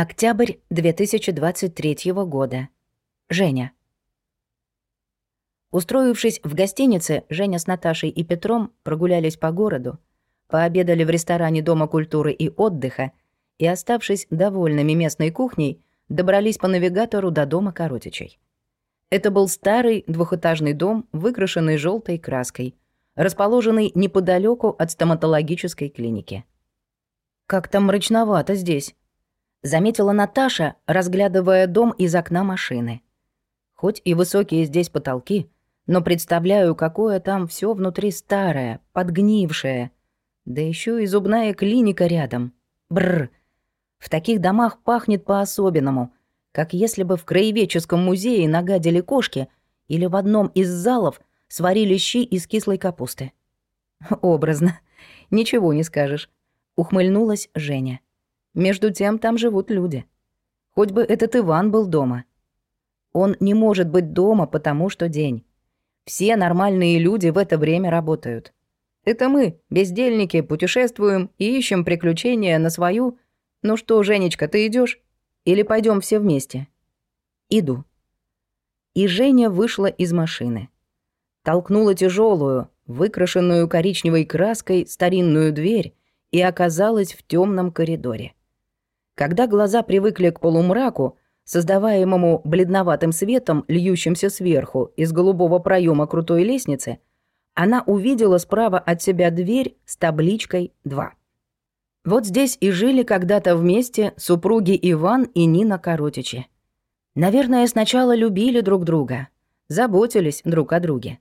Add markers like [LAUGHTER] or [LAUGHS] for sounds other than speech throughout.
Октябрь 2023 года. Женя. Устроившись в гостинице, Женя с Наташей и Петром прогулялись по городу, пообедали в ресторане Дома культуры и отдыха и, оставшись довольными местной кухней, добрались по навигатору до дома Коротичей. Это был старый двухэтажный дом, выкрашенный желтой краской, расположенный неподалеку от стоматологической клиники. «Как-то мрачновато здесь», заметила Наташа, разглядывая дом из окна машины. Хоть и высокие здесь потолки, но представляю, какое там все внутри старое, подгнившее. Да еще и зубная клиника рядом. Бррр. В таких домах пахнет по-особенному, как если бы в краеведческом музее нагадили кошки или в одном из залов сварили щи из кислой капусты. Образно. Ничего не скажешь. Ухмыльнулась Женя. Между тем там живут люди. Хоть бы этот Иван был дома. Он не может быть дома, потому что день. Все нормальные люди в это время работают. Это мы, бездельники, путешествуем и ищем приключения на свою... Ну что, Женечка, ты идешь? Или пойдем все вместе? Иду. И Женя вышла из машины. Толкнула тяжелую, выкрашенную коричневой краской старинную дверь и оказалась в темном коридоре. Когда глаза привыкли к полумраку, создаваемому бледноватым светом, льющимся сверху из голубого проема крутой лестницы, она увидела справа от себя дверь с табличкой «2». Вот здесь и жили когда-то вместе супруги Иван и Нина Коротичи. Наверное, сначала любили друг друга, заботились друг о друге.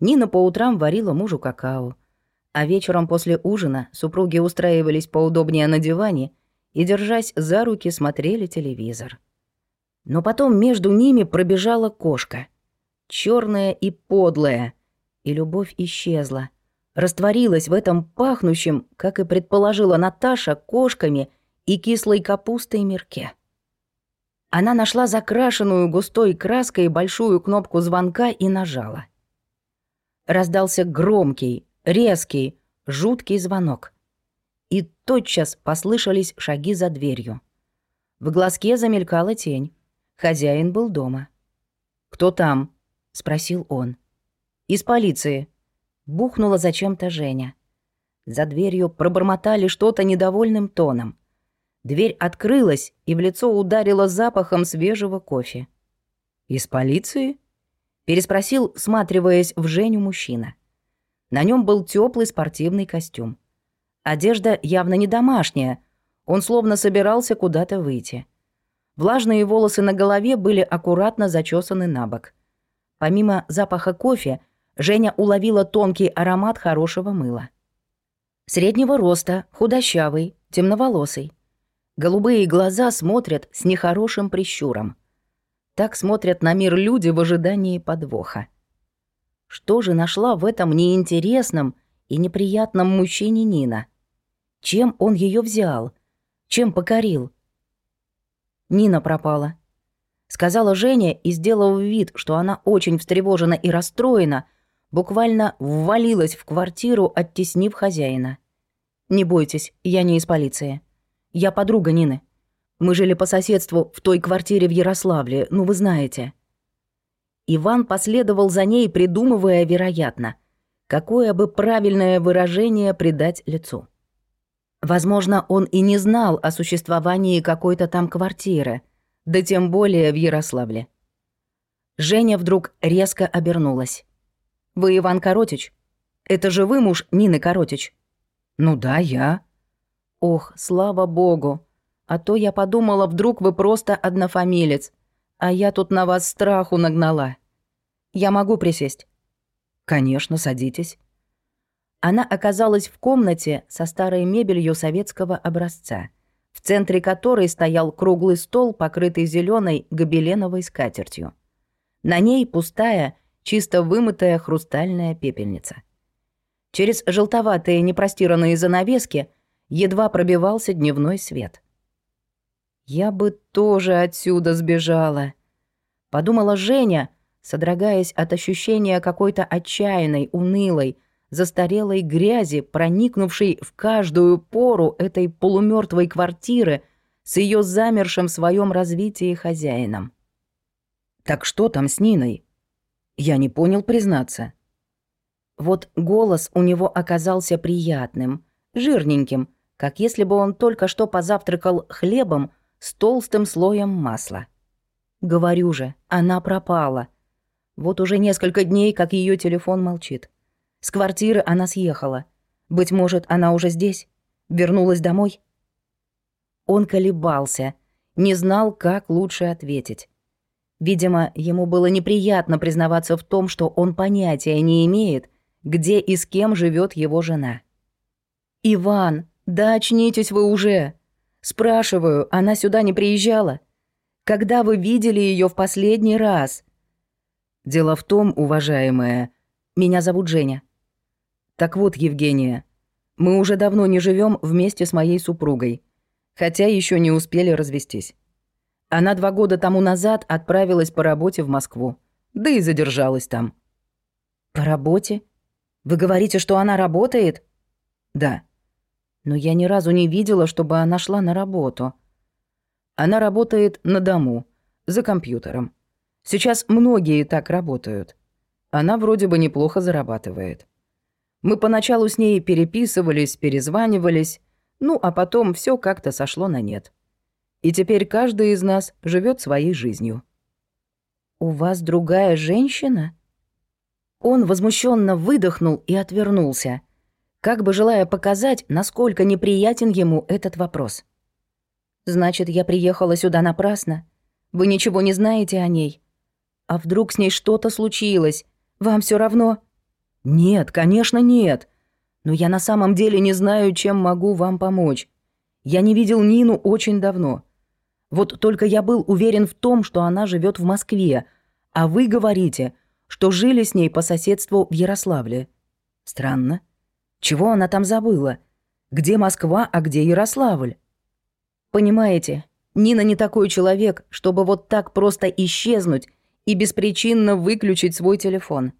Нина по утрам варила мужу какао, а вечером после ужина супруги устраивались поудобнее на диване и, держась за руки, смотрели телевизор. Но потом между ними пробежала кошка. черная и подлая. И любовь исчезла. Растворилась в этом пахнущем, как и предположила Наташа, кошками и кислой капустой мирке. Она нашла закрашенную густой краской большую кнопку звонка и нажала. Раздался громкий, резкий, жуткий звонок — и тотчас послышались шаги за дверью. В глазке замелькала тень. Хозяин был дома. «Кто там?» — спросил он. «Из полиции». Бухнула зачем-то Женя. За дверью пробормотали что-то недовольным тоном. Дверь открылась, и в лицо ударило запахом свежего кофе. «Из полиции?» — переспросил, сматриваясь в Женю мужчина. На нем был теплый спортивный костюм. Одежда явно не домашняя. Он словно собирался куда-то выйти. Влажные волосы на голове были аккуратно зачесаны на бок. Помимо запаха кофе, Женя уловила тонкий аромат хорошего мыла. Среднего роста, худощавый, темноволосый. Голубые глаза смотрят с нехорошим прищуром. Так смотрят на мир люди в ожидании подвоха. Что же нашла в этом неинтересном и неприятном мужчине Нина? Чем он ее взял? Чем покорил? Нина пропала. Сказала Женя и, сделав вид, что она очень встревожена и расстроена, буквально ввалилась в квартиру, оттеснив хозяина. «Не бойтесь, я не из полиции. Я подруга Нины. Мы жили по соседству в той квартире в Ярославле, ну вы знаете». Иван последовал за ней, придумывая, вероятно, какое бы правильное выражение придать лицу. Возможно, он и не знал о существовании какой-то там квартиры, да тем более в Ярославле. Женя вдруг резко обернулась. «Вы Иван Коротич? Это же вы муж Нины Коротич?» «Ну да, я». «Ох, слава богу. А то я подумала, вдруг вы просто однофамилец, а я тут на вас страху нагнала. Я могу присесть?» «Конечно, садитесь». Она оказалась в комнате со старой мебелью советского образца, в центре которой стоял круглый стол, покрытый зеленой гобеленовой скатертью. На ней пустая, чисто вымытая хрустальная пепельница. Через желтоватые непростиранные занавески едва пробивался дневной свет. «Я бы тоже отсюда сбежала», — подумала Женя, содрогаясь от ощущения какой-то отчаянной, унылой, застарелой грязи, проникнувшей в каждую пору этой полумертвой квартиры с ее замершим в своем развитии хозяином. «Так что там с Ниной?» Я не понял признаться. Вот голос у него оказался приятным, жирненьким, как если бы он только что позавтракал хлебом с толстым слоем масла. Говорю же, она пропала. Вот уже несколько дней, как ее телефон молчит. С квартиры она съехала. Быть может, она уже здесь? Вернулась домой? Он колебался, не знал, как лучше ответить. Видимо, ему было неприятно признаваться в том, что он понятия не имеет, где и с кем живет его жена. «Иван, да очнитесь вы уже!» Спрашиваю, она сюда не приезжала? Когда вы видели ее в последний раз? Дело в том, уважаемая, меня зовут Женя. Так вот, Евгения, мы уже давно не живем вместе с моей супругой, хотя еще не успели развестись. Она два года тому назад отправилась по работе в Москву, да и задержалась там. По работе? Вы говорите, что она работает? Да но я ни разу не видела, чтобы она шла на работу. Она работает на дому, за компьютером. Сейчас многие так работают. Она вроде бы неплохо зарабатывает. Мы поначалу с ней переписывались, перезванивались, ну а потом все как-то сошло на нет. И теперь каждый из нас живет своей жизнью. «У вас другая женщина?» Он возмущенно выдохнул и отвернулся – как бы желая показать, насколько неприятен ему этот вопрос. «Значит, я приехала сюда напрасно? Вы ничего не знаете о ней? А вдруг с ней что-то случилось? Вам все равно?» «Нет, конечно, нет. Но я на самом деле не знаю, чем могу вам помочь. Я не видел Нину очень давно. Вот только я был уверен в том, что она живет в Москве, а вы говорите, что жили с ней по соседству в Ярославле. Странно. Чего она там забыла? Где Москва, а где Ярославль? Понимаете, Нина не такой человек, чтобы вот так просто исчезнуть и беспричинно выключить свой телефон.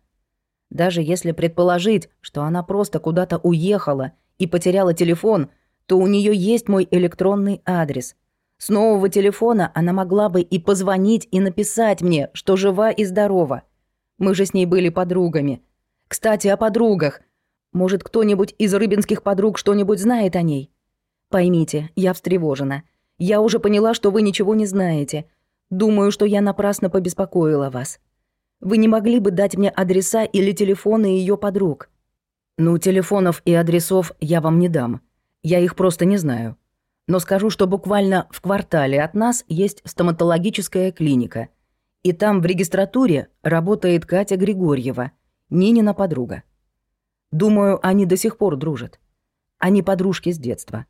Даже если предположить, что она просто куда-то уехала и потеряла телефон, то у нее есть мой электронный адрес. С нового телефона она могла бы и позвонить, и написать мне, что жива и здорова. Мы же с ней были подругами. Кстати, о подругах. Может, кто-нибудь из рыбинских подруг что-нибудь знает о ней? Поймите, я встревожена. Я уже поняла, что вы ничего не знаете. Думаю, что я напрасно побеспокоила вас. Вы не могли бы дать мне адреса или телефоны ее подруг? Ну, телефонов и адресов я вам не дам. Я их просто не знаю. Но скажу, что буквально в квартале от нас есть стоматологическая клиника. И там в регистратуре работает Катя Григорьева, Нинина подруга. Думаю, они до сих пор дружат. Они подружки с детства.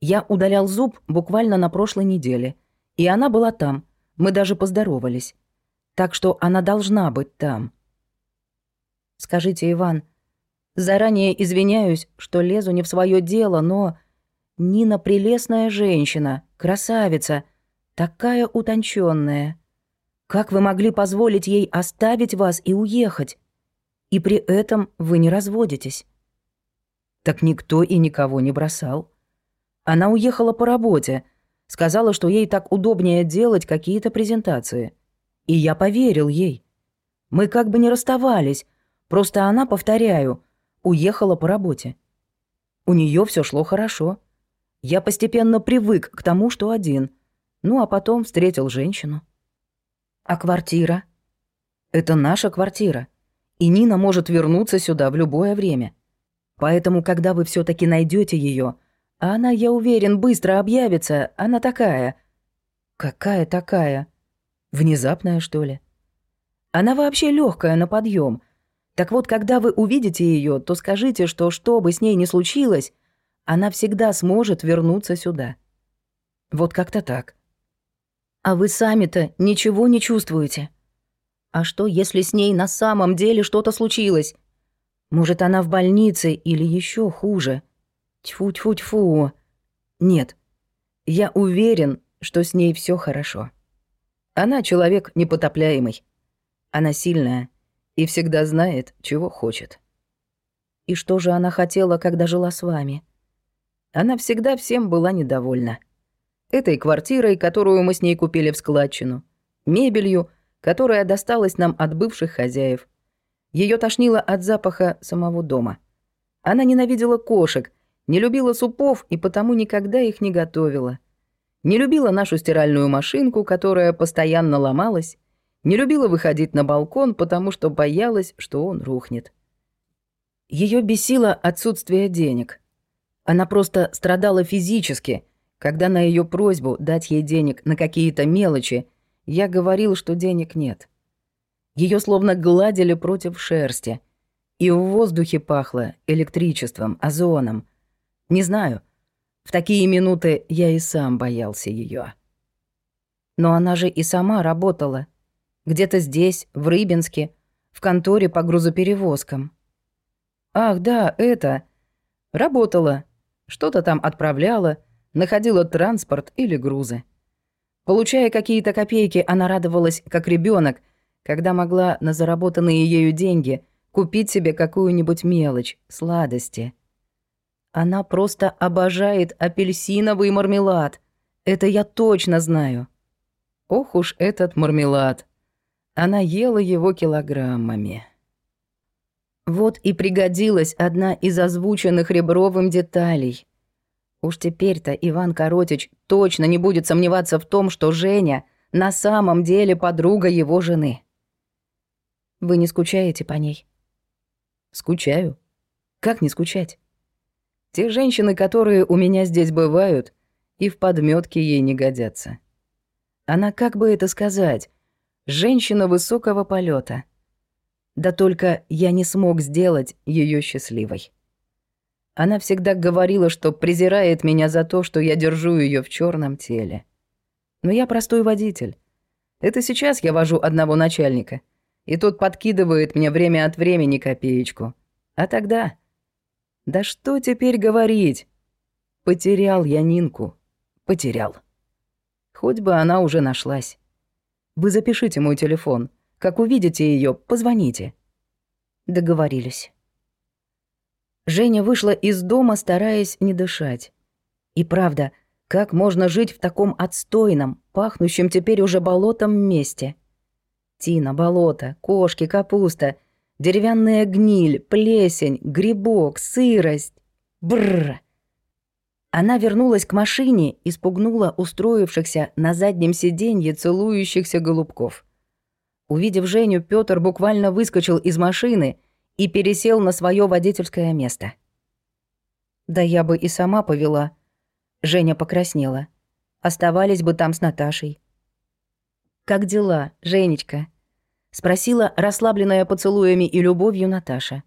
Я удалял зуб буквально на прошлой неделе, и она была там. Мы даже поздоровались. Так что она должна быть там. Скажите, Иван, заранее извиняюсь, что лезу не в свое дело, но... Нина прелестная женщина, красавица, такая утонченная. Как вы могли позволить ей оставить вас и уехать? и при этом вы не разводитесь. Так никто и никого не бросал. Она уехала по работе, сказала, что ей так удобнее делать какие-то презентации. И я поверил ей. Мы как бы не расставались, просто она, повторяю, уехала по работе. У нее все шло хорошо. Я постепенно привык к тому, что один. Ну, а потом встретил женщину. А квартира? Это наша квартира и Нина может вернуться сюда в любое время. Поэтому, когда вы все таки найдете ее, а она, я уверен, быстро объявится, она такая... Какая такая? Внезапная, что ли? Она вообще легкая на подъем. Так вот, когда вы увидите ее, то скажите, что что бы с ней ни случилось, она всегда сможет вернуться сюда. Вот как-то так. А вы сами-то ничего не чувствуете. А что, если с ней на самом деле что-то случилось? Может, она в больнице или еще хуже? Тьфу-тьфу-тьфу. Нет. Я уверен, что с ней все хорошо. Она человек непотопляемый. Она сильная и всегда знает, чего хочет. И что же она хотела, когда жила с вами? Она всегда всем была недовольна. этой квартирой, которую мы с ней купили в складчину, мебелью, которая досталась нам от бывших хозяев. Ее тошнило от запаха самого дома. Она ненавидела кошек, не любила супов и потому никогда их не готовила. Не любила нашу стиральную машинку, которая постоянно ломалась, не любила выходить на балкон, потому что боялась, что он рухнет. Ее бесило отсутствие денег. Она просто страдала физически, когда на ее просьбу дать ей денег на какие-то мелочи, я говорил, что денег нет. Ее словно гладили против шерсти, и в воздухе пахло электричеством, озоном. Не знаю, в такие минуты я и сам боялся ее. Но она же и сама работала. Где-то здесь, в Рыбинске, в конторе по грузоперевозкам. Ах, да, это. Работала. Что-то там отправляла, находила транспорт или грузы. Получая какие-то копейки, она радовалась, как ребенок, когда могла на заработанные ею деньги купить себе какую-нибудь мелочь, сладости. Она просто обожает апельсиновый мармелад. Это я точно знаю. Ох уж этот мармелад. Она ела его килограммами. Вот и пригодилась одна из озвученных Ребровым деталей. Уж теперь-то Иван Коротич точно не будет сомневаться в том, что Женя на самом деле подруга его жены. Вы не скучаете по ней? Скучаю. Как не скучать? Те женщины, которые у меня здесь бывают, и в подметке ей не годятся. Она, как бы это сказать, женщина высокого полета. Да только я не смог сделать ее счастливой. Она всегда говорила, что презирает меня за то, что я держу ее в черном теле. Но я простой водитель. Это сейчас я вожу одного начальника, и тот подкидывает мне время от времени копеечку. А тогда... Да что теперь говорить? Потерял я Нинку. Потерял. Хоть бы она уже нашлась. Вы запишите мой телефон. Как увидите ее, позвоните. Договорились. Женя вышла из дома, стараясь не дышать. И правда, как можно жить в таком отстойном, пахнущем теперь уже болотом месте? Тина, болото, кошки, капуста, деревянная гниль, плесень, грибок, сырость. Бррр. Она вернулась к машине и спугнула устроившихся на заднем сиденье целующихся голубков. Увидев Женю, Пётр буквально выскочил из машины и пересел на свое водительское место. Да я бы и сама повела. Женя покраснела. Оставались бы там с Наташей. «Как дела, Женечка?» Спросила расслабленная поцелуями и любовью Наташа.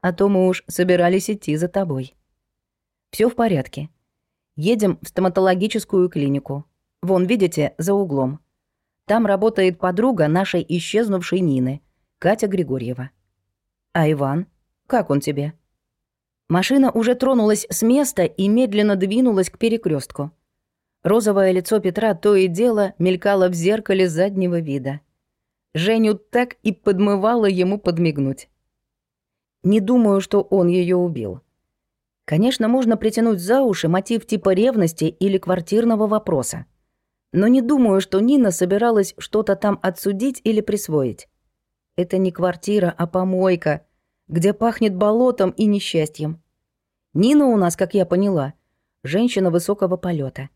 «А то мы уж собирались идти за тобой». Все в порядке. Едем в стоматологическую клинику. Вон, видите, за углом. Там работает подруга нашей исчезнувшей Нины, Катя Григорьева. «А Иван? Как он тебе?» Машина уже тронулась с места и медленно двинулась к перекрестку. Розовое лицо Петра то и дело мелькало в зеркале заднего вида. Женю так и подмывало ему подмигнуть. Не думаю, что он ее убил. Конечно, можно притянуть за уши мотив типа ревности или квартирного вопроса. Но не думаю, что Нина собиралась что-то там отсудить или присвоить. Это не квартира, а помойка, где пахнет болотом и несчастьем. Нина у нас, как я поняла, женщина высокого полета,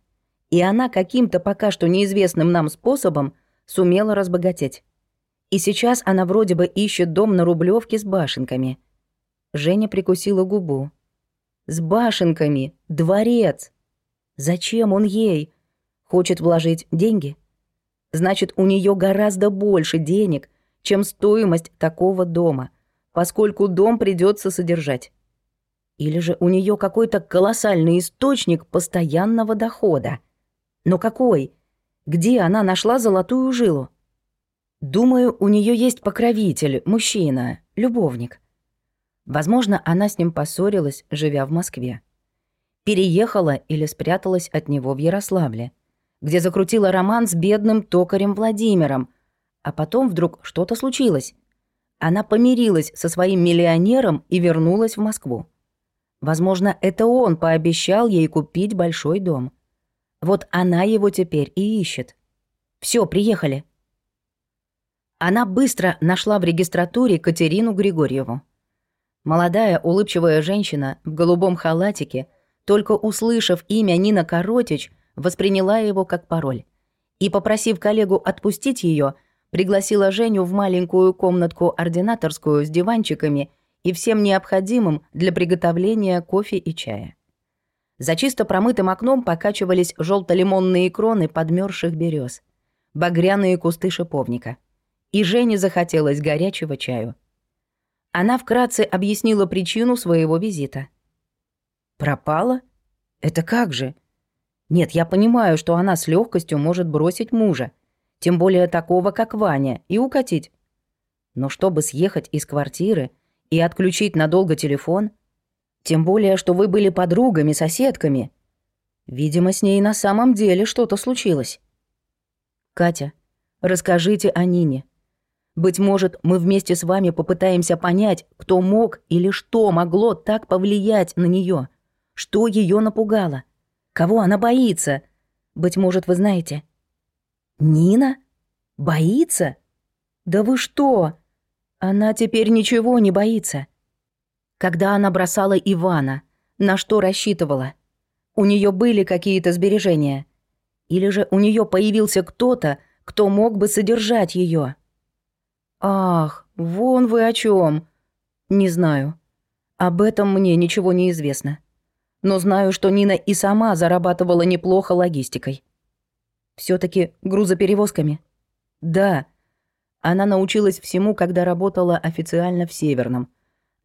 И она каким-то пока что неизвестным нам способом сумела разбогатеть. И сейчас она вроде бы ищет дом на Рублевке с башенками. Женя прикусила губу. С башенками, дворец. Зачем он ей? Хочет вложить деньги? Значит, у нее гораздо больше денег, чем стоимость такого дома, поскольку дом придется содержать. Или же у нее какой-то колоссальный источник постоянного дохода. Но какой? Где она нашла золотую жилу? Думаю, у нее есть покровитель, мужчина, любовник. Возможно, она с ним поссорилась, живя в Москве. Переехала или спряталась от него в Ярославле, где закрутила роман с бедным токарем Владимиром, а потом вдруг что-то случилось. Она помирилась со своим миллионером и вернулась в Москву. Возможно, это он пообещал ей купить большой дом. Вот она его теперь и ищет. Все, приехали. Она быстро нашла в регистратуре Катерину Григорьеву. Молодая, улыбчивая женщина в голубом халатике, только услышав имя Нина Коротич, восприняла его как пароль. И, попросив коллегу отпустить ее, пригласила Женю в маленькую комнатку ординаторскую с диванчиками и всем необходимым для приготовления кофе и чая. За чисто промытым окном покачивались желто-лимонные кроны подмерзших берез, багряные кусты шиповника. И Жене захотелось горячего чаю. Она вкратце объяснила причину своего визита. «Пропала? Это как же?» «Нет, я понимаю, что она с легкостью может бросить мужа, тем более такого, как Ваня, и укатить. Но чтобы съехать из квартиры и отключить надолго телефон, тем более, что вы были подругами, соседками. Видимо, с ней на самом деле что-то случилось. Катя, расскажите о Нине. Быть может, мы вместе с вами попытаемся понять, кто мог или что могло так повлиять на нее, что ее напугало, кого она боится. Быть может, вы знаете. Нина? Боится? Да вы что? Она теперь ничего не боится. Когда она бросала Ивана, на что рассчитывала? У нее были какие-то сбережения? Или же у нее появился кто-то, кто мог бы содержать ее? Ах, вон вы о чем? Не знаю. Об этом мне ничего не известно. Но знаю, что Нина и сама зарабатывала неплохо логистикой. все таки грузоперевозками? Да. Она научилась всему, когда работала официально в Северном –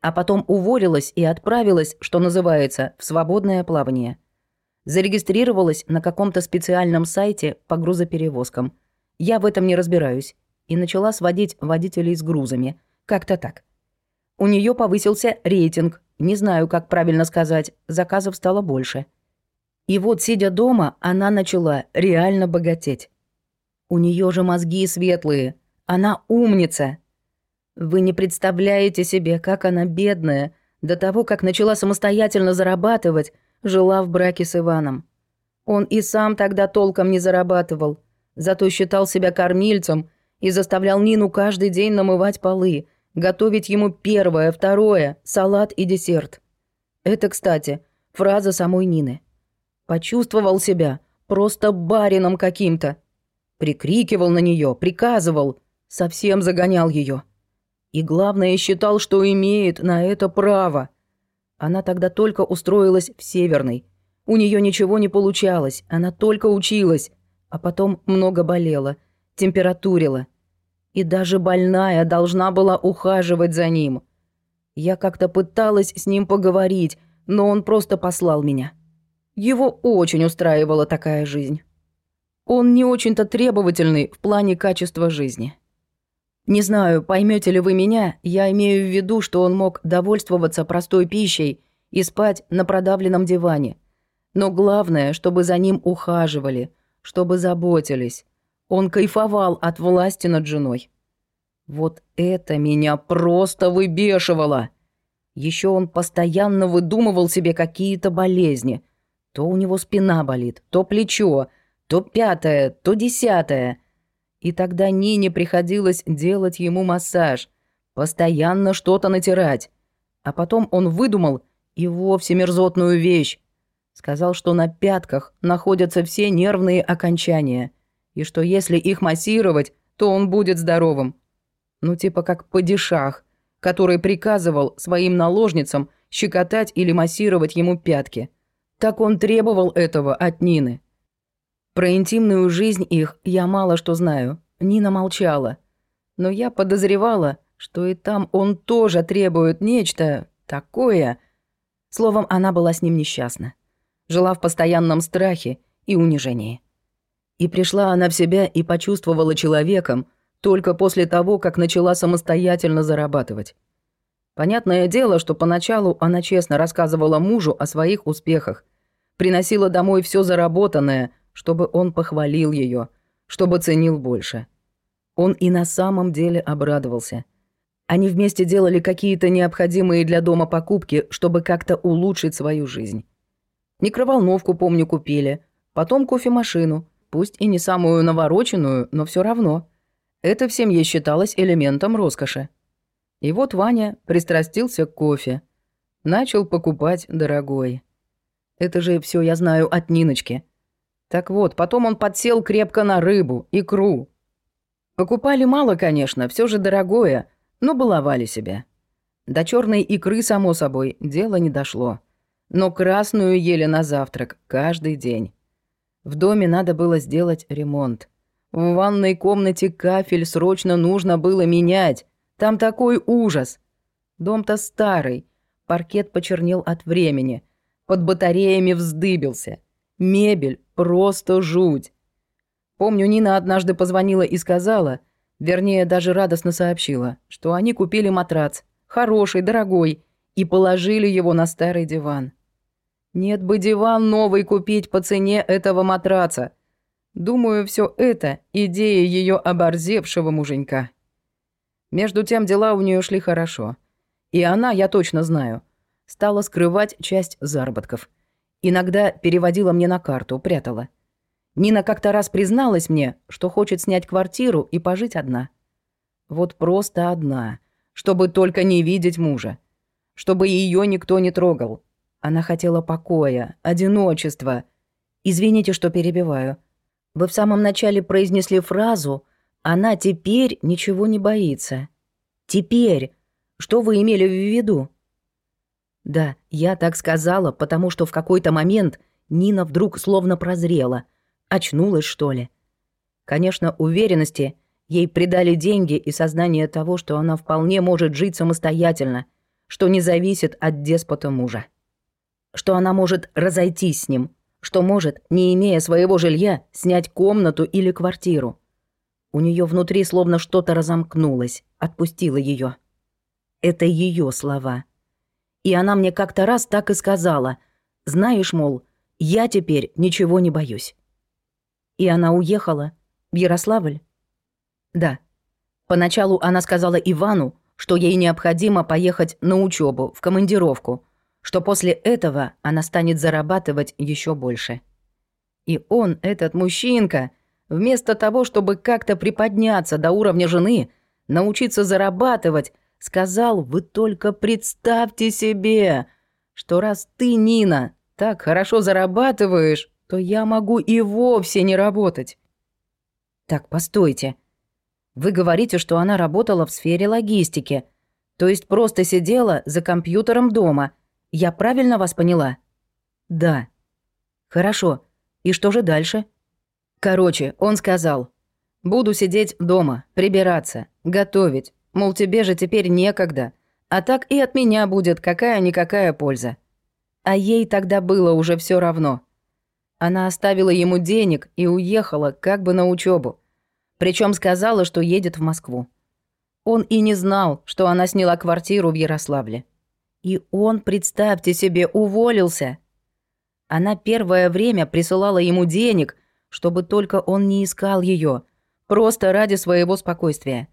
а потом уволилась и отправилась, что называется, в свободное плавание. Зарегистрировалась на каком-то специальном сайте по грузоперевозкам. Я в этом не разбираюсь. И начала сводить водителей с грузами. Как-то так. У нее повысился рейтинг. Не знаю, как правильно сказать. Заказов стало больше. И вот, сидя дома, она начала реально богатеть. У нее же мозги светлые. Она умница. Вы не представляете себе, как она бедная, до того, как начала самостоятельно зарабатывать, жила в браке с Иваном. Он и сам тогда толком не зарабатывал, зато считал себя кормильцем и заставлял Нину каждый день намывать полы, готовить ему первое, второе, салат и десерт. Это, кстати, фраза самой Нины. Почувствовал себя просто барином каким-то. Прикрикивал на нее, приказывал, совсем загонял ее. И главное, считал, что имеет на это право. Она тогда только устроилась в Северной. У нее ничего не получалось, она только училась, а потом много болела, температурила. И даже больная должна была ухаживать за ним. Я как-то пыталась с ним поговорить, но он просто послал меня. Его очень устраивала такая жизнь. Он не очень-то требовательный в плане качества жизни. Не знаю, поймете ли вы меня, я имею в виду, что он мог довольствоваться простой пищей и спать на продавленном диване. Но главное, чтобы за ним ухаживали, чтобы заботились. Он кайфовал от власти над женой. Вот это меня просто выбешивало. Еще он постоянно выдумывал себе какие-то болезни. То у него спина болит, то плечо, то пятое, то десятое. И тогда Нине приходилось делать ему массаж, постоянно что-то натирать. А потом он выдумал и вовсе мерзотную вещь. Сказал, что на пятках находятся все нервные окончания, и что если их массировать, то он будет здоровым. Ну типа как падишах, который приказывал своим наложницам щекотать или массировать ему пятки. Так он требовал этого от Нины. Про интимную жизнь их я мало что знаю. Нина молчала. Но я подозревала, что и там он тоже требует нечто такое. Словом, она была с ним несчастна. Жила в постоянном страхе и унижении. И пришла она в себя и почувствовала человеком только после того, как начала самостоятельно зарабатывать. Понятное дело, что поначалу она честно рассказывала мужу о своих успехах, приносила домой все заработанное – чтобы он похвалил ее, чтобы ценил больше. Он и на самом деле обрадовался. Они вместе делали какие-то необходимые для дома покупки, чтобы как-то улучшить свою жизнь. Микроволновку, помню, купили. Потом кофемашину, пусть и не самую навороченную, но все равно. Это в семье считалось элементом роскоши. И вот Ваня пристрастился к кофе. Начал покупать дорогой. Это же все я знаю от Ниночки. Так вот, потом он подсел крепко на рыбу, икру. Покупали мало, конечно, все же дорогое, но баловали себя. До черной икры, само собой, дело не дошло. Но красную ели на завтрак каждый день. В доме надо было сделать ремонт. В ванной комнате кафель срочно нужно было менять. Там такой ужас. Дом-то старый. Паркет почернел от времени. Под батареями вздыбился. Мебель просто жуть. Помню, Нина однажды позвонила и сказала, вернее, даже радостно сообщила, что они купили матрац, хороший, дорогой, и положили его на старый диван. Нет бы диван новый купить по цене этого матраца. Думаю, все это идея ее оборзевшего муженька. Между тем дела у нее шли хорошо. И она, я точно знаю, стала скрывать часть заработков. Иногда переводила мне на карту, прятала. Нина как-то раз призналась мне, что хочет снять квартиру и пожить одна. Вот просто одна, чтобы только не видеть мужа. Чтобы ее никто не трогал, она хотела покоя, одиночества. Извините, что перебиваю. Вы в самом начале произнесли фразу «Она теперь ничего не боится». «Теперь». Что вы имели в виду? Да, я так сказала, потому что в какой-то момент Нина вдруг словно прозрела. Очнулась, что ли. Конечно, уверенности ей придали деньги и сознание того, что она вполне может жить самостоятельно, что не зависит от деспота мужа что она может разойтись с ним, что может, не имея своего жилья, снять комнату или квартиру. У нее внутри словно что-то разомкнулось, отпустило ее. Это ее слова. И она мне как-то раз так и сказала. Знаешь, мол, я теперь ничего не боюсь. И она уехала в Ярославль? Да. Поначалу она сказала Ивану, что ей необходимо поехать на учебу в командировку – что после этого она станет зарабатывать еще больше. И он, этот мужчинка, вместо того, чтобы как-то приподняться до уровня жены, научиться зарабатывать, сказал, вы только представьте себе, что раз ты, Нина, так хорошо зарабатываешь, то я могу и вовсе не работать. Так, постойте. Вы говорите, что она работала в сфере логистики, то есть просто сидела за компьютером дома – я правильно вас поняла? Да. Хорошо. И что же дальше? Короче, он сказал. Буду сидеть дома, прибираться, готовить. Мол, тебе же теперь некогда. А так и от меня будет какая-никакая польза. А ей тогда было уже все равно. Она оставила ему денег и уехала как бы на учебу. Причем сказала, что едет в Москву. Он и не знал, что она сняла квартиру в Ярославле. И он, представьте себе, уволился. Она первое время присылала ему денег, чтобы только он не искал ее, просто ради своего спокойствия.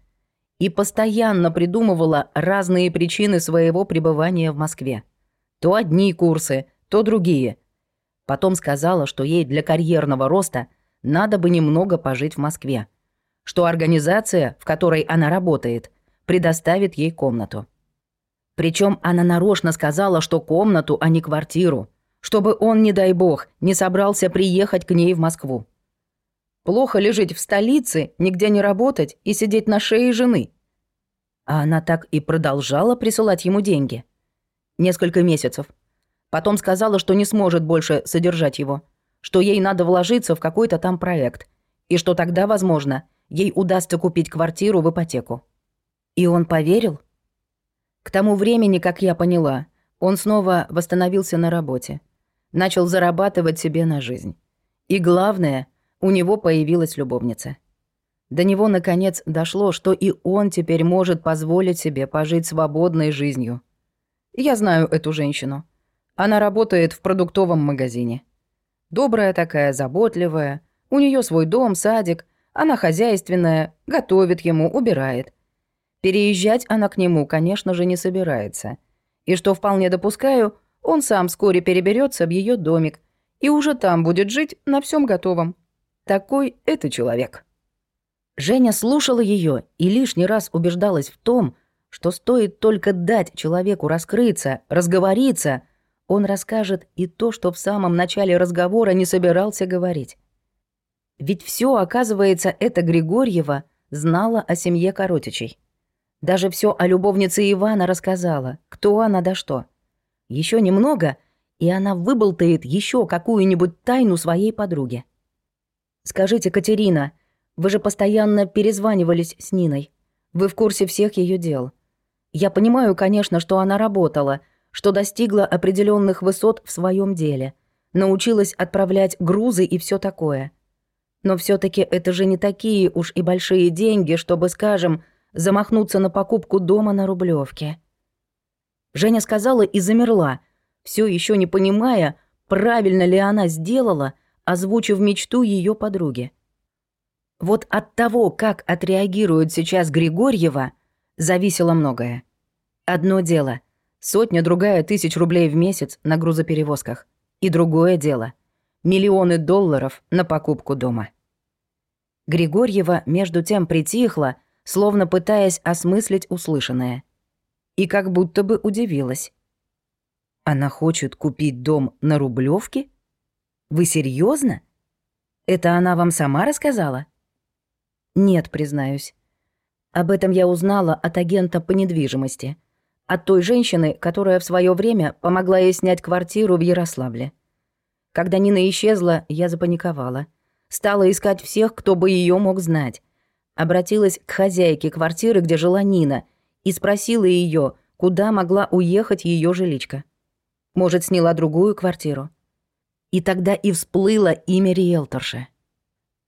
И постоянно придумывала разные причины своего пребывания в Москве. То одни курсы, то другие. Потом сказала, что ей для карьерного роста надо бы немного пожить в Москве. Что организация, в которой она работает, предоставит ей комнату. Причем она нарочно сказала, что комнату, а не квартиру, чтобы он, не дай бог, не собрался приехать к ней в Москву. Плохо ли жить в столице, нигде не работать и сидеть на шее жены? А она так и продолжала присылать ему деньги. Несколько месяцев. Потом сказала, что не сможет больше содержать его, что ей надо вложиться в какой-то там проект, и что тогда, возможно, ей удастся купить квартиру в ипотеку. И он поверил? К тому времени, как я поняла, он снова восстановился на работе. Начал зарабатывать себе на жизнь. И главное, у него появилась любовница. До него, наконец, дошло, что и он теперь может позволить себе пожить свободной жизнью. Я знаю эту женщину. Она работает в продуктовом магазине. Добрая такая, заботливая. У нее свой дом, садик. Она хозяйственная, готовит ему, убирает. Переезжать она к нему, конечно же, не собирается. И что вполне допускаю, он сам вскоре переберется в ее домик и уже там будет жить на всем готовом. Такой это человек. Женя слушала ее и лишний раз убеждалась в том, что стоит только дать человеку раскрыться, разговориться, он расскажет и то, что в самом начале разговора не собирался говорить. Ведь все, оказывается, это Григорьева знала о семье Коротичей. Даже все о любовнице Ивана рассказала, кто она да что. Еще немного, и она выболтает еще какую-нибудь тайну своей подруге. «Скажите, Катерина, вы же постоянно перезванивались с Ниной. Вы в курсе всех ее дел. Я понимаю, конечно, что она работала, что достигла определенных высот в своем деле, научилась отправлять грузы и все такое. Но все таки это же не такие уж и большие деньги, чтобы, скажем, замахнуться на покупку дома на Рублевке. Женя сказала и замерла, все еще не понимая, правильно ли она сделала, озвучив мечту ее подруги. Вот от того, как отреагирует сейчас Григорьева, зависело многое. Одно дело — сотня, другая тысяч рублей в месяц на грузоперевозках. И другое дело — миллионы долларов на покупку дома. Григорьева между тем притихла, словно пытаясь осмыслить услышанное. И как будто бы удивилась. Она хочет купить дом на Рублевке? Вы серьезно? Это она вам сама рассказала? Нет, признаюсь. Об этом я узнала от агента по недвижимости. От той женщины, которая в свое время помогла ей снять квартиру в Ярославле. Когда Нина исчезла, я запаниковала. Стала искать всех, кто бы ее мог знать. Обратилась к хозяйке квартиры, где жила Нина, и спросила ее, куда могла уехать ее жиличка. Может, сняла другую квартиру. И тогда и всплыло имя риэлторши.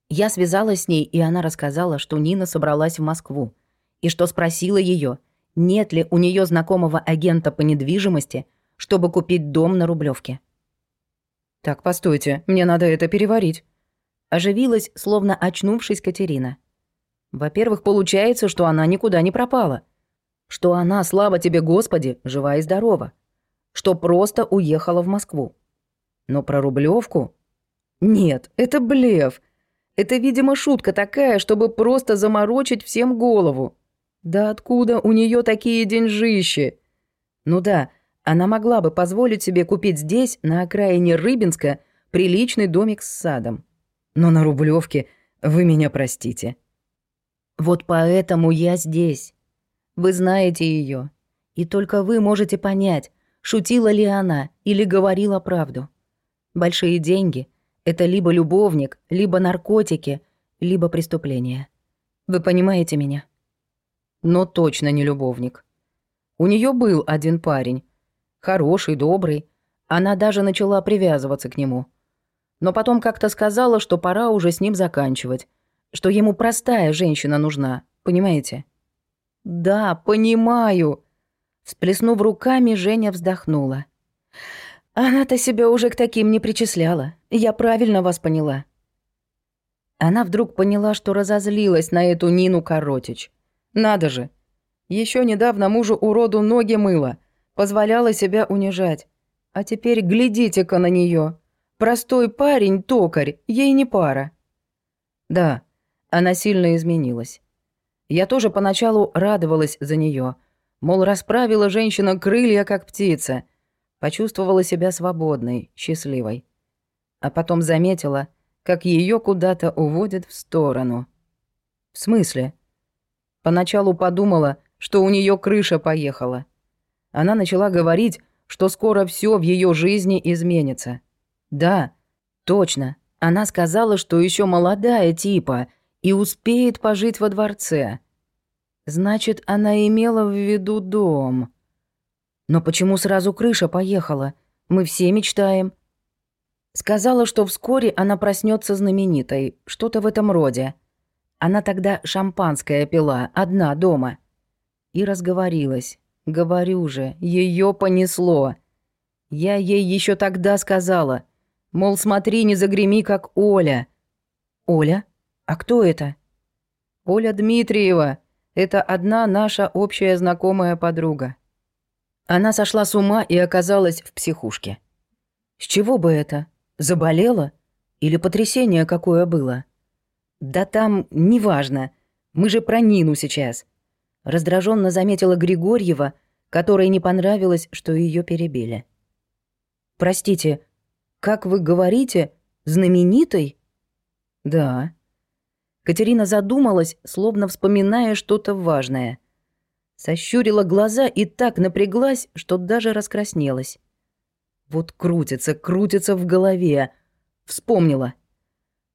Я связалась с ней, и она рассказала, что Нина собралась в Москву, и что спросила ее, нет ли у нее знакомого агента по недвижимости, чтобы купить дом на Рублевке. «Так, постойте, мне надо это переварить». Оживилась, словно очнувшись Катерина. Во-первых, получается, что она никуда не пропала. Что она, слава тебе, Господи, жива и здорова. Что просто уехала в Москву. Но про Рублевку? Нет, это блеф. Это, видимо, шутка такая, чтобы просто заморочить всем голову. Да откуда у нее такие деньжищи? Ну да, она могла бы позволить себе купить здесь, на окраине Рыбинска, приличный домик с садом. Но на Рублевке, вы меня простите, вот поэтому я здесь. Вы знаете ее, и только вы можете понять, шутила ли она или говорила правду. Большие деньги — это либо любовник, либо наркотики, либо преступление. Вы понимаете меня? Но точно не любовник. У нее был один парень. Хороший, добрый. Она даже начала привязываться к нему. Но потом как-то сказала, что пора уже с ним заканчивать, что ему простая женщина нужна, понимаете? Да, понимаю. Всплеснув руками, Женя вздохнула. Она-то себя уже к таким не причисляла. Я правильно вас поняла. Она вдруг поняла, что разозлилась на эту Нину Коротич. Надо же. Еще недавно мужу уроду ноги мыла, позволяла себя унижать. А теперь глядите-ка на нее. Простой парень, токарь, ей не пара. Да, она сильно изменилась. Я тоже поначалу радовалась за нее, мол, расправила женщина крылья, как птица, почувствовала себя свободной, счастливой. А потом заметила, как ее куда-то уводят в сторону. В смысле? Поначалу подумала, что у нее крыша поехала. Она начала говорить, что скоро все в ее жизни изменится. Да, точно. Она сказала, что еще молодая типа — и успеет пожить во дворце. Значит, она имела в виду дом. Но почему сразу крыша поехала? Мы все мечтаем. Сказала, что вскоре она проснется знаменитой, что-то в этом роде. Она тогда шампанское пила, одна дома. И разговорилась. Говорю же, ее понесло. Я ей еще тогда сказала, мол, смотри, не загреми, как Оля. Оля? «А кто это?» «Оля Дмитриева. Это одна наша общая знакомая подруга. Она сошла с ума и оказалась в психушке». «С чего бы это? Заболела? Или потрясение какое было? Да там неважно. Мы же про Нину сейчас. Раздраженно заметила Григорьева, которой не понравилось, что ее перебили. Простите, как вы говорите, знаменитой? Да. Катерина задумалась, словно вспоминая что-то важное. Сощурила глаза и так напряглась, что даже раскраснелась. Вот крутится, крутится в голове. Вспомнила.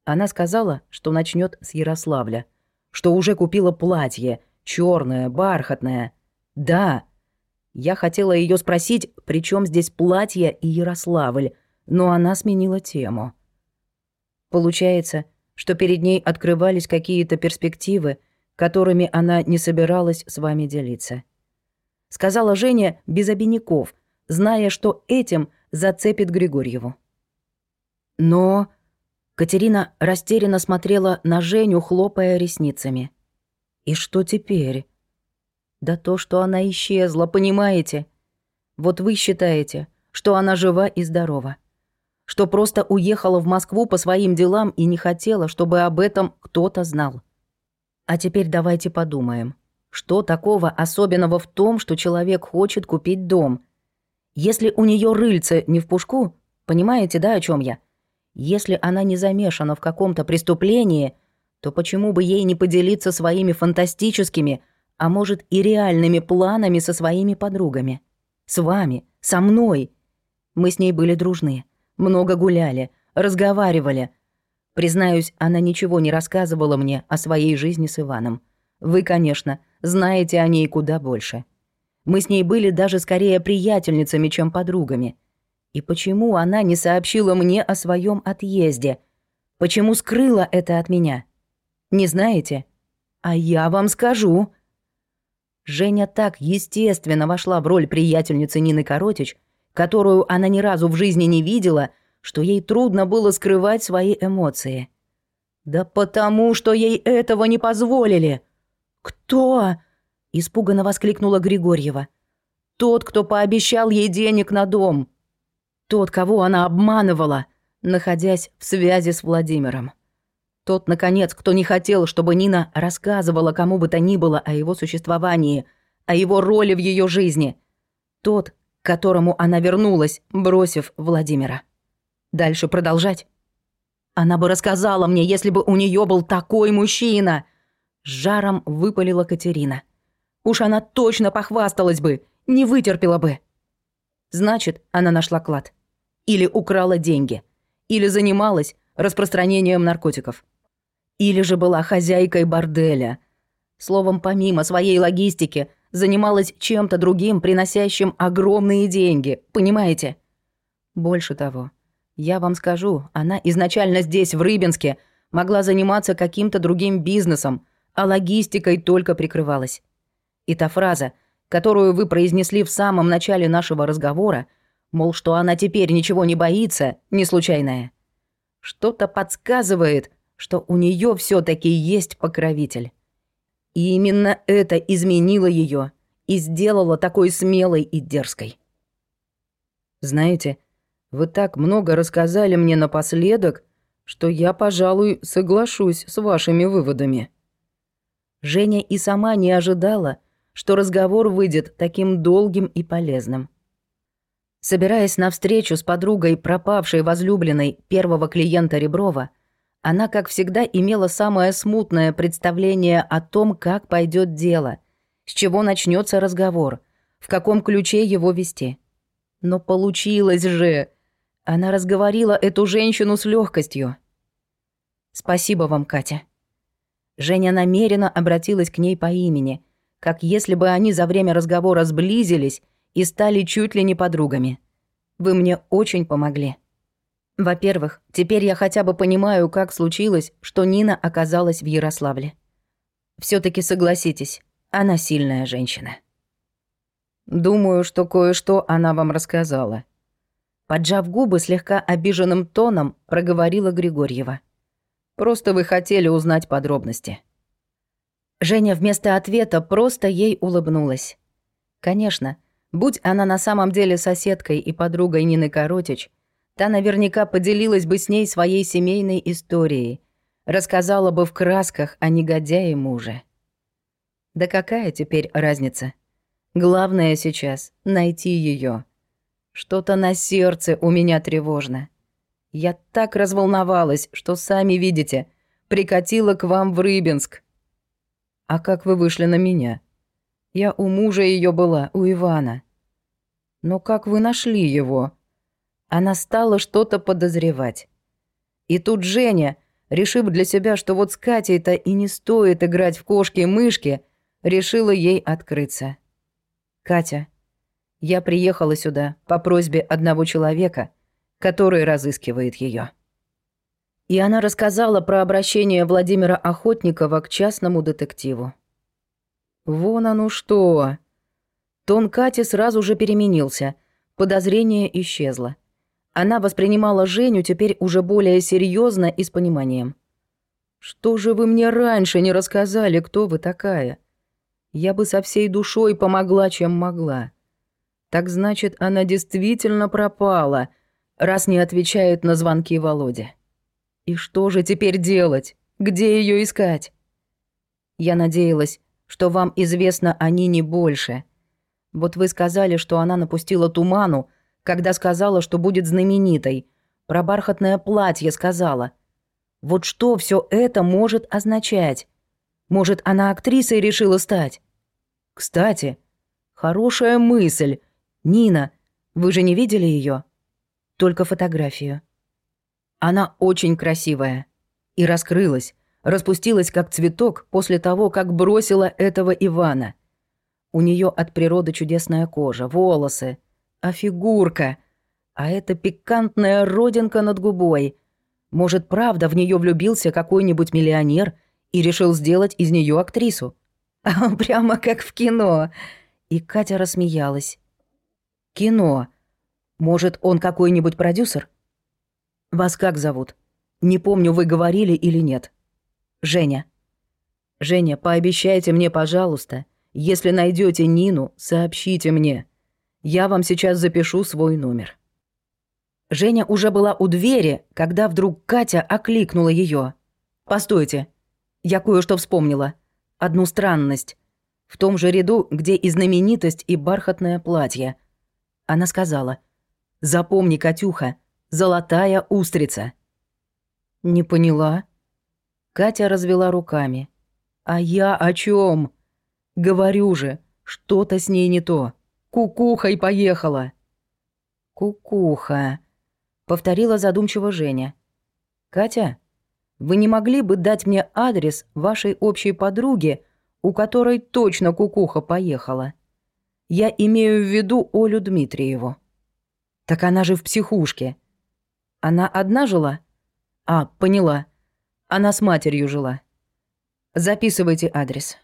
Она сказала, что начнет с Ярославля, что уже купила платье, черное, бархатное. Да. Я хотела ее спросить, при чем здесь платье и Ярославль, но она сменила тему. Получается, что перед ней открывались какие-то перспективы, которыми она не собиралась с вами делиться. Сказала Женя без обиняков, зная, что этим зацепит Григорьеву. Но Катерина растерянно смотрела на Женю, хлопая ресницами. И что теперь? Да то, что она исчезла, понимаете? Вот вы считаете, что она жива и здорова. Что просто уехала в Москву по своим делам и не хотела, чтобы об этом кто-то знал. А теперь давайте подумаем. Что такого особенного в том, что человек хочет купить дом? Если у нее рыльце не в пушку, понимаете, да, о чем я? Если она не замешана в каком-то преступлении, то почему бы ей не поделиться своими фантастическими, а может и реальными планами со своими подругами. С вами, со мной. Мы с ней были дружны, много гуляли, разговаривали. Признаюсь, она ничего не рассказывала мне о своей жизни с Иваном. Вы, конечно, знаете о ней куда больше. Мы с ней были даже скорее приятельницами, чем подругами. И почему она не сообщила мне о своем отъезде? Почему скрыла это от меня? Не знаете? А я вам скажу. Женя так естественно вошла в роль приятельницы Нины Коротич, которую она ни разу в жизни не видела, что ей трудно было скрывать свои эмоции. Да потому, что ей этого не позволили. Кто? испуганно воскликнула Григорьева. Тот, кто пообещал ей денег на дом. Тот, кого она обманывала, находясь в связи с Владимиром. Тот, наконец, кто не хотел, чтобы Нина рассказывала кому бы то ни было о его существовании, о его роли в ее жизни. Тот, которому она вернулась, бросив Владимира. Дальше продолжать. Она бы рассказала мне, если бы у нее был такой мужчина. С жаром выпалила Катерина. Уж она точно похвасталась бы, не вытерпела бы. Значит, она нашла клад. Или украла деньги. Или занималась распространением наркотиков или же была хозяйкой борделя. Словом, помимо своей логистики, занималась чем-то другим, приносящим огромные деньги, понимаете? Больше того, я вам скажу, она изначально здесь, в Рыбинске, могла заниматься каким-то другим бизнесом, а логистикой только прикрывалась. И та фраза, которую вы произнесли в самом начале нашего разговора, мол, что она теперь ничего не боится, не случайная. Что-то подсказывает, что у нее все таки есть покровитель. И именно это изменило ее и сделало такой смелой и дерзкой. Знаете, вы так много рассказали мне напоследок, что я, пожалуй, соглашусь с вашими выводами. Женя и сама не ожидала, что разговор выйдет таким долгим и полезным. Собираясь на встречу с подругой пропавшей возлюбленной первого клиента Реброва, она, как всегда, имела самое смутное представление о том, как пойдет дело, с чего начнется разговор, в каком ключе его вести. Но получилось же! Она разговорила эту женщину с легкостью. «Спасибо вам, Катя». Женя намеренно обратилась к ней по имени, как если бы они за время разговора сблизились и стали чуть ли не подругами. «Вы мне очень помогли». Во-первых, теперь я хотя бы понимаю, как случилось, что Нина оказалась в Ярославле. все таки согласитесь, она сильная женщина. Думаю, что кое-что она вам рассказала. Поджав губы слегка обиженным тоном, проговорила Григорьева. Просто вы хотели узнать подробности. Женя вместо ответа просто ей улыбнулась. Конечно, будь она на самом деле соседкой и подругой Нины Коротич, Та наверняка поделилась бы с ней своей семейной историей, рассказала бы в красках о негодяе муже. Да какая теперь разница? Главное сейчас — найти ее. Что-то на сердце у меня тревожно. Я так разволновалась, что сами видите, прикатила к вам в Рыбинск. А как вы вышли на меня? Я у мужа ее была, у Ивана. Но как вы нашли его? Она стала что-то подозревать. И тут Женя, решив для себя, что вот с Катей-то и не стоит играть в кошки-мышки, решила ей открыться. «Катя, я приехала сюда по просьбе одного человека, который разыскивает ее. И она рассказала про обращение Владимира Охотникова к частному детективу. «Вон оно что!» Тон Кати сразу же переменился, подозрение исчезло. Она воспринимала Женю теперь уже более серьезно и с пониманием. «Что же вы мне раньше не рассказали, кто вы такая? Я бы со всей душой помогла, чем могла. Так значит, она действительно пропала, раз не отвечает на звонки Володе. И что же теперь делать? Где ее искать? Я надеялась, что вам известно о Нине больше. Вот вы сказали, что она напустила туману, когда сказала, что будет знаменитой. Про бархатное платье сказала. Вот что все это может означать? Может, она актрисой решила стать? Кстати, хорошая мысль. Нина, вы же не видели ее? Только фотографию. Она очень красивая. И раскрылась, распустилась как цветок после того, как бросила этого Ивана. У нее от природы чудесная кожа, волосы, а фигурка, а это пикантная родинка над губой. Может, правда в нее влюбился какой-нибудь миллионер — и решил сделать из нее актрису. [LAUGHS] Прямо как в кино. И Катя рассмеялась. Кино. Может, он какой-нибудь продюсер? Вас как зовут? Не помню, вы говорили или нет. Женя. Женя, пообещайте мне, пожалуйста, если найдете Нину, сообщите мне. Я вам сейчас запишу свой номер. Женя уже была у двери, когда вдруг Катя окликнула ее. «Постойте, я кое-что вспомнила. Одну странность. В том же ряду, где и знаменитость, и бархатное платье. Она сказала. «Запомни, Катюха, золотая устрица». «Не поняла?» Катя развела руками. «А я о чем? Говорю же, что-то с ней не то. Кукухой поехала». «Кукуха», — повторила задумчиво Женя. «Катя, вы не могли бы дать мне адрес вашей общей подруги, у которой точно кукуха поехала? Я имею в виду Олю Дмитриеву. Так она же в психушке. Она одна жила? А, поняла. Она с матерью жила. Записывайте адрес.